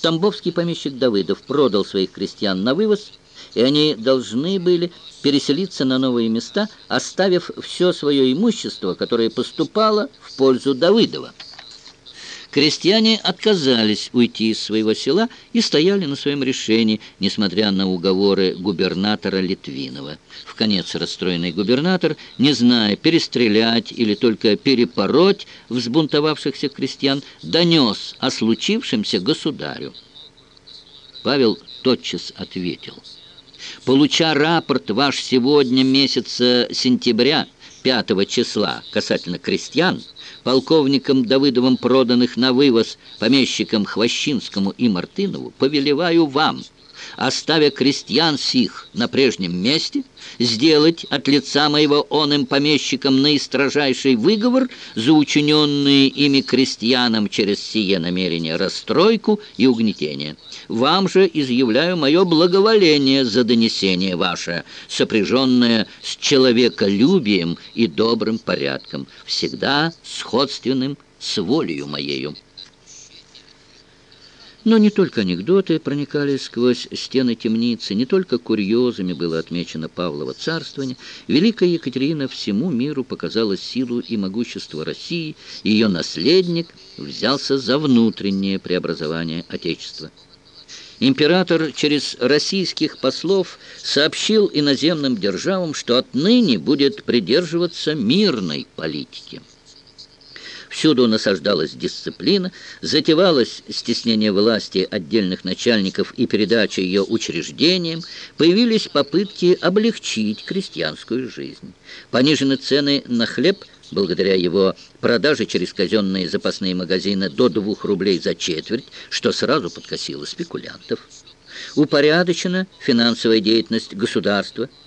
Тамбовский помещик Давыдов продал своих крестьян на вывоз, и они должны были переселиться на новые места, оставив все свое имущество, которое поступало в пользу Давыдова. Крестьяне отказались уйти из своего села и стояли на своем решении, несмотря на уговоры губернатора Литвинова. В конец расстроенный губернатор, не зная, перестрелять или только перепороть взбунтовавшихся крестьян, донес о случившемся государю. Павел тотчас ответил. «Получа рапорт ваш сегодня месяца сентября, 5 числа, касательно крестьян, полковникам Давыдовым проданных на вывоз помещикам Хвощинскому и Мартынову, повелеваю вам, оставя крестьян сих на прежнем месте, сделать от лица моего он им помещикам наистрожайший выговор за учиненные ими крестьянам через сие намерение расстройку и угнетение. Вам же изъявляю мое благоволение за донесение ваше, сопряженное с человеколюбием и добрым порядком, всегда сходственным с волею моею. Но не только анекдоты проникали сквозь стены темницы, не только курьезами было отмечено Павлово царствование. Великая Екатерина всему миру показала силу и могущество России, ее наследник взялся за внутреннее преобразование Отечества. Император через российских послов сообщил иноземным державам, что отныне будет придерживаться мирной политики. Всюду насаждалась дисциплина, затевалось стеснение власти отдельных начальников и передача ее учреждениям, появились попытки облегчить крестьянскую жизнь. Понижены цены на хлеб благодаря его продаже через казенные запасные магазины до двух рублей за четверть, что сразу подкосило спекулянтов. Упорядочена финансовая деятельность государства –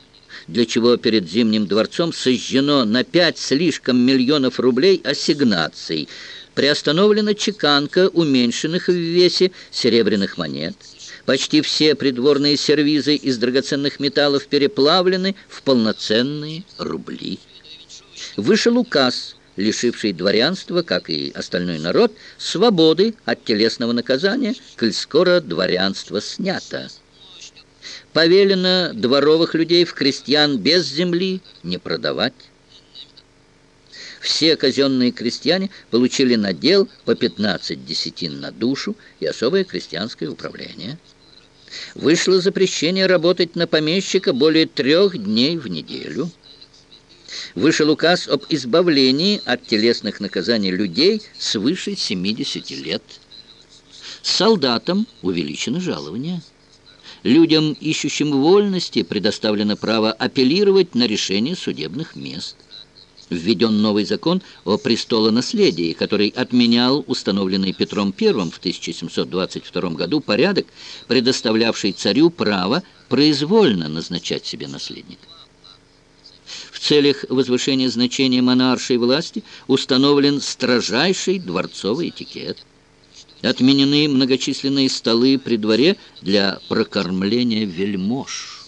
для чего перед Зимним дворцом сожжено на пять слишком миллионов рублей ассигнаций, приостановлена чеканка уменьшенных в весе серебряных монет. Почти все придворные сервизы из драгоценных металлов переплавлены в полноценные рубли. Вышел указ, лишивший дворянства, как и остальной народ, свободы от телесного наказания, коль скоро дворянство снято повелено дворовых людей в крестьян без земли не продавать. Все казенные крестьяне получили надел по 15 десятин на душу и особое крестьянское управление. Вышло запрещение работать на помещика более трех дней в неделю. Вышел указ об избавлении от телесных наказаний людей свыше 70 лет. Солдатам увеличено жалование. Людям, ищущим вольности, предоставлено право апеллировать на решение судебных мест. Введен новый закон о престолонаследии, который отменял установленный Петром I в 1722 году порядок, предоставлявший царю право произвольно назначать себе наследника. В целях возвышения значения монаршей власти установлен строжайший дворцовый этикет – Отменены многочисленные столы при дворе для прокормления вельмож.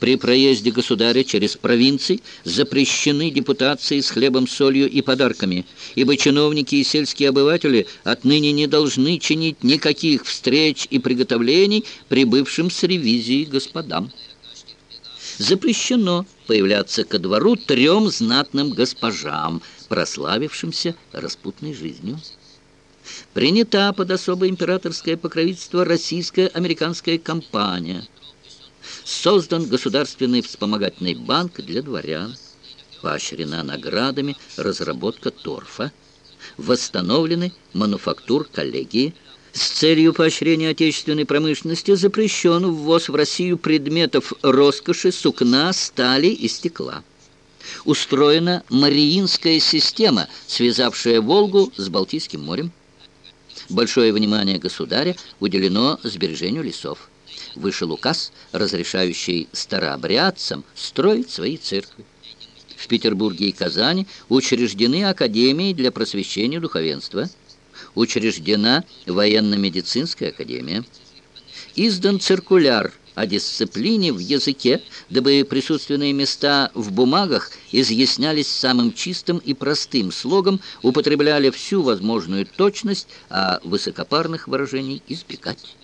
При проезде государя через провинции запрещены депутации с хлебом, солью и подарками, ибо чиновники и сельские обыватели отныне не должны чинить никаких встреч и приготовлений прибывшим с ревизией господам. Запрещено появляться ко двору трем знатным госпожам, прославившимся распутной жизнью принята под особое императорское покровительство российско-американская компания. Создан государственный вспомогательный банк для дворян. Поощрена наградами разработка торфа. Восстановлены мануфактур коллегии. С целью поощрения отечественной промышленности запрещен ввоз в Россию предметов роскоши, сукна, стали и стекла. Устроена Мариинская система, связавшая Волгу с Балтийским морем. Большое внимание государя уделено сбережению лесов. Вышел указ, разрешающий старообрядцам строить свои церкви. В Петербурге и Казани учреждены академии для просвещения духовенства. Учреждена военно-медицинская академия. Издан циркуляр о дисциплине в языке, дабы присутственные места в бумагах изъяснялись самым чистым и простым слогом, употребляли всю возможную точность, а высокопарных выражений избегать.